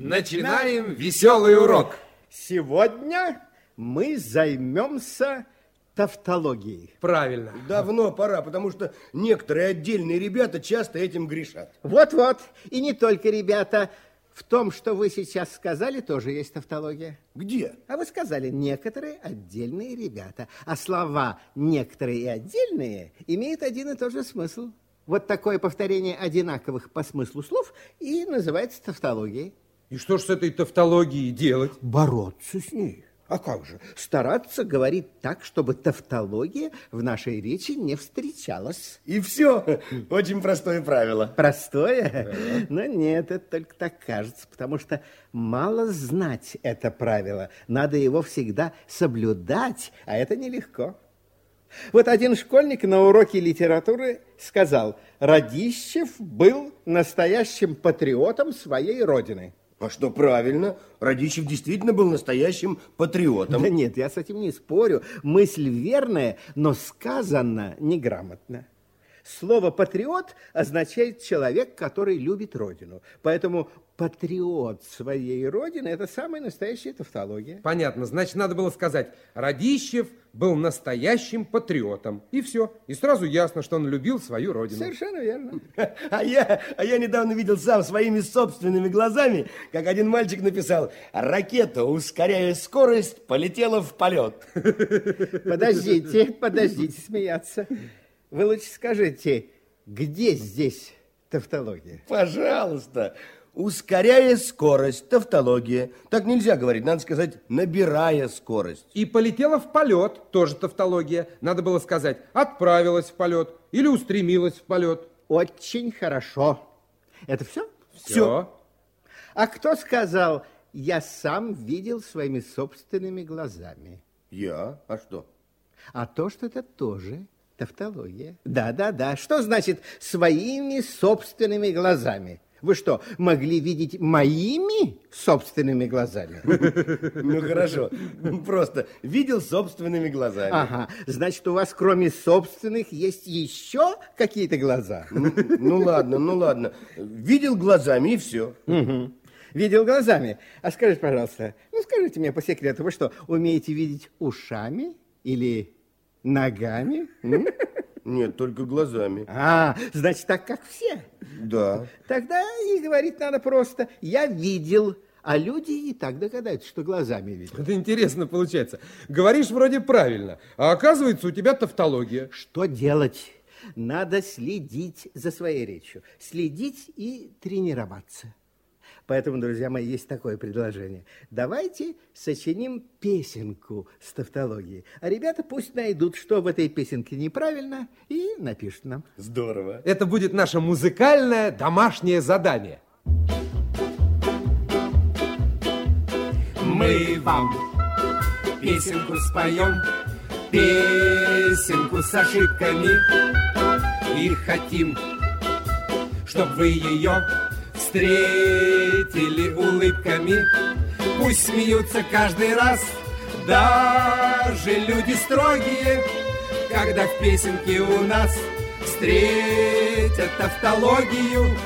Начинаем веселый урок. Сегодня мы займемся тавтологией. Правильно. Давно пора, потому что некоторые отдельные ребята часто этим грешат. Вот-вот. И не только ребята. В том, что вы сейчас сказали, тоже есть тавтология. Где? А вы сказали некоторые отдельные ребята. А слова некоторые и отдельные имеют один и тот же смысл. Вот такое повторение одинаковых по смыслу слов и называется тавтологией. И что ж с этой тавтологией делать? Бороться с ней. А как же? Стараться говорить так, чтобы тавтология в нашей речи не встречалась. И все. Очень простое правило. Простое? Но нет, это только так кажется, потому что мало знать это правило. Надо его всегда соблюдать, а это нелегко. Вот один школьник на уроке литературы сказал, Радищев был настоящим патриотом своей родины. А что правильно, Радищев действительно был настоящим патриотом. Да нет, я с этим не спорю. Мысль верная, но сказана неграмотно. Слово «патриот» означает человек, который любит родину. Поэтому патриот своей родины – это самая настоящая тавтология. Понятно. Значит, надо было сказать, Радищев был настоящим патриотом. И все. И сразу ясно, что он любил свою родину. Совершенно верно. А я, а я недавно видел сам своими собственными глазами, как один мальчик написал, ракета, ускоряя скорость, полетела в полет. Подождите, подождите смеяться. Вы лучше скажите, где здесь тавтология? Пожалуйста. Ускоряя скорость, тавтология. Так нельзя говорить, надо сказать, набирая скорость. И полетела в полет, тоже тавтология. Надо было сказать, отправилась в полет или устремилась в полет. Очень хорошо. Это все? Все. А кто сказал, я сам видел своими собственными глазами? Я? А что? А то, что это тоже тавтология. Да-да-да. Что значит своими собственными глазами? Вы что, могли видеть моими собственными глазами? Ну, хорошо. Просто видел собственными глазами. Ага. Значит, у вас кроме собственных есть еще какие-то глаза? Ну, ладно, ну, ладно. Видел глазами, и все. Видел глазами. А скажите, пожалуйста, ну, скажите мне по секрету, вы что, умеете видеть ушами или ногами? Нет, только глазами. А, значит, так как все. Да. Тогда и говорить надо просто «я видел», а люди и так догадаются, что глазами видят. Это интересно получается. Говоришь вроде правильно, а оказывается у тебя тавтология. Что делать? Надо следить за своей речью. Следить и тренироваться. Поэтому, друзья мои, есть такое предложение. Давайте сочиним песенку с тавтологией. А ребята пусть найдут, что в этой песенке неправильно, и напишут нам. Здорово. Это будет наше музыкальное домашнее задание. Мы вам песенку споем, песенку с ошибками И хотим, чтобы вы ее встретили улыбками. Пусть смеются каждый раз, даже люди строгие. Когда в песенке у нас встретят тавтологию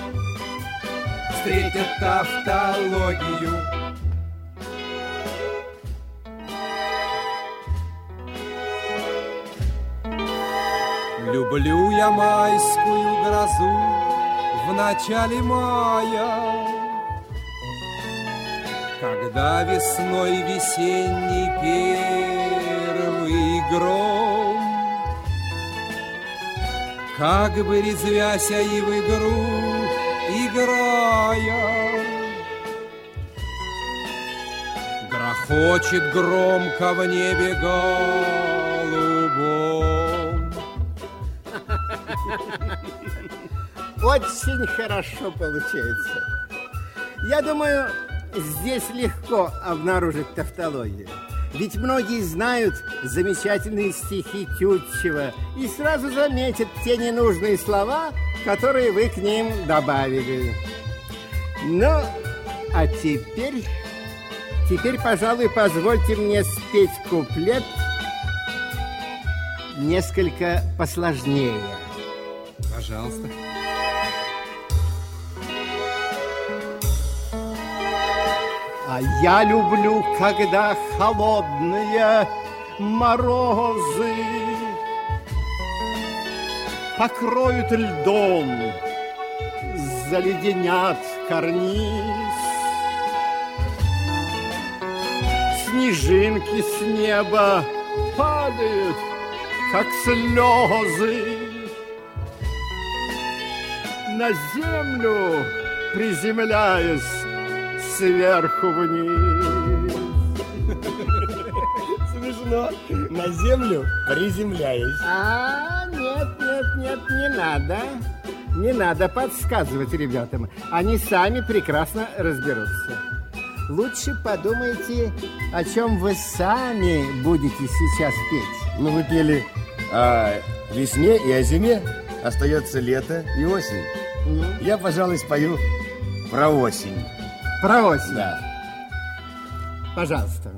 Встретят тавтологию Люблю я майскую грозу в начале мая, Когда весной весенний первый гром, Как бы резвяся и в игру играя, Грохочет громко в небе голубом. Очень хорошо получается. Я думаю, здесь легко обнаружить тавтологию. Ведь многие знают замечательные стихи Тютчева и сразу заметят те ненужные слова, которые вы к ним добавили. Ну, а теперь, теперь, пожалуй, позвольте мне спеть куплет несколько посложнее. Пожалуйста. А я люблю, когда холодные морозы покроют льдом, заледенят карниз. Снежинки с неба падают, как слезы. На землю приземляясь сверху вниз. Смешно. На землю приземляюсь. А, нет, нет, нет, не надо. Не надо подсказывать ребятам. Они сами прекрасно разберутся. Лучше подумайте, о чем вы сами будете сейчас петь. Ну, вы пели о весне и о зиме. Остается лето и осень. Ну, Я, пожалуй, спою про осень. Про осень. Да. Пожалуйста.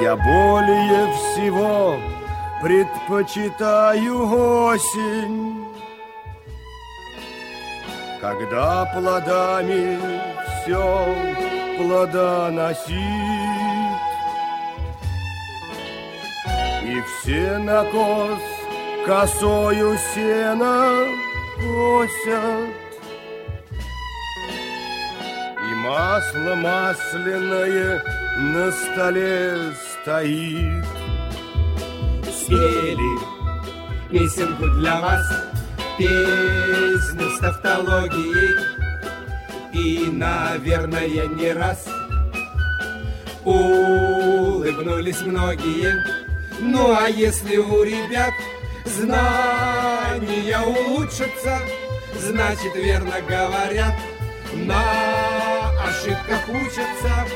Я более всего предпочитаю осень, Когда плодами все плодоносит, И все на кос косою сена косят, И масло масляное на столе стоит. Спели песенку для вас, песню с тавтологией. И, наверное, не раз улыбнулись многие. Ну а если у ребят знания улучшатся, значит верно говорят, на ошибках учатся,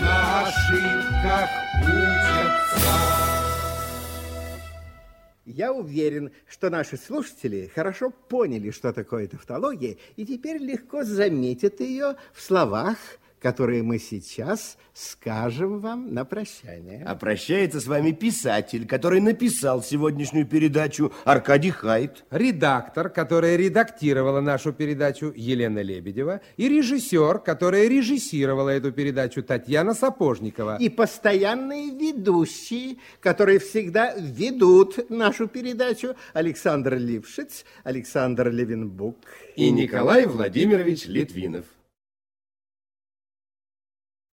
на ошибках учатся. Я уверен, что наши слушатели хорошо поняли, что такое тавтология, и теперь легко заметят ее в словах, которые мы сейчас скажем вам на прощание. А прощается с вами писатель, который написал сегодняшнюю передачу Аркадий Хайт. Редактор, которая редактировала нашу передачу Елена Лебедева, и режиссер, которая режиссировала эту передачу Татьяна Сапожникова. И постоянные ведущие, которые всегда ведут нашу передачу, Александр Лившиц, Александр Левинбук. И Николай Владимирович Литвинов.